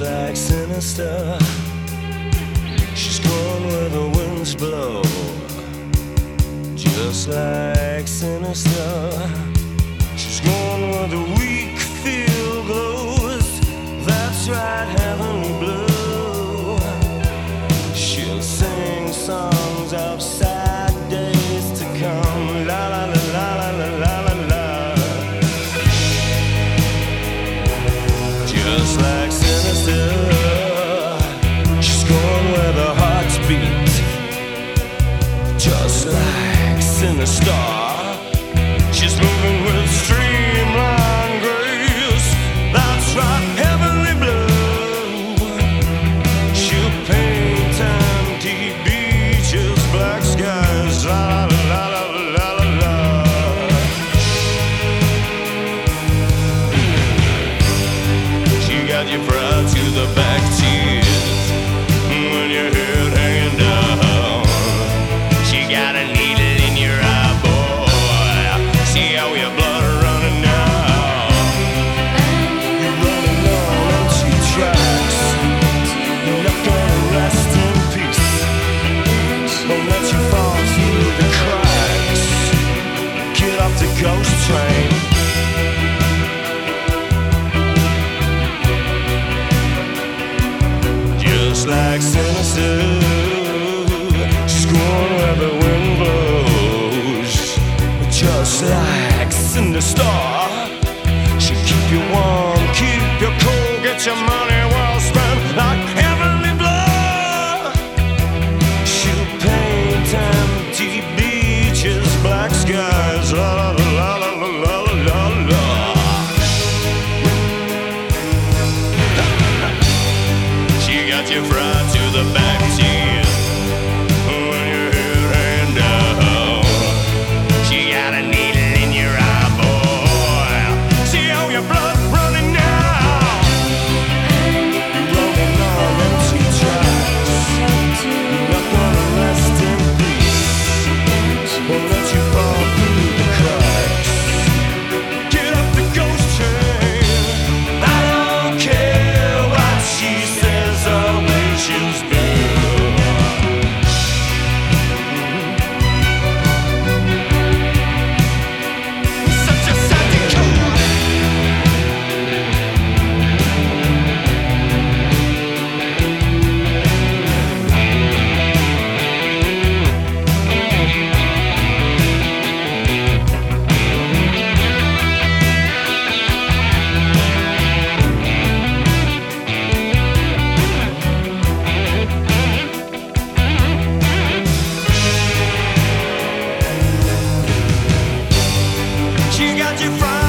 like sinister. She's going where the winds blow, just like sinister. She's going where the weak got you proud to the back tears when your head hanging down. She got a needle in your eye, boy. See how your blood running now. You're running on empty tracks. You're not gonna rest in peace. Won't let you fall through the cracks. Get off the ghost train. wind blows. Just like she keep you warm, keep you cool, get your money well spent like heavenly. She paint empty beaches, black skies, la la la la la la la. She got you to the back. de fama.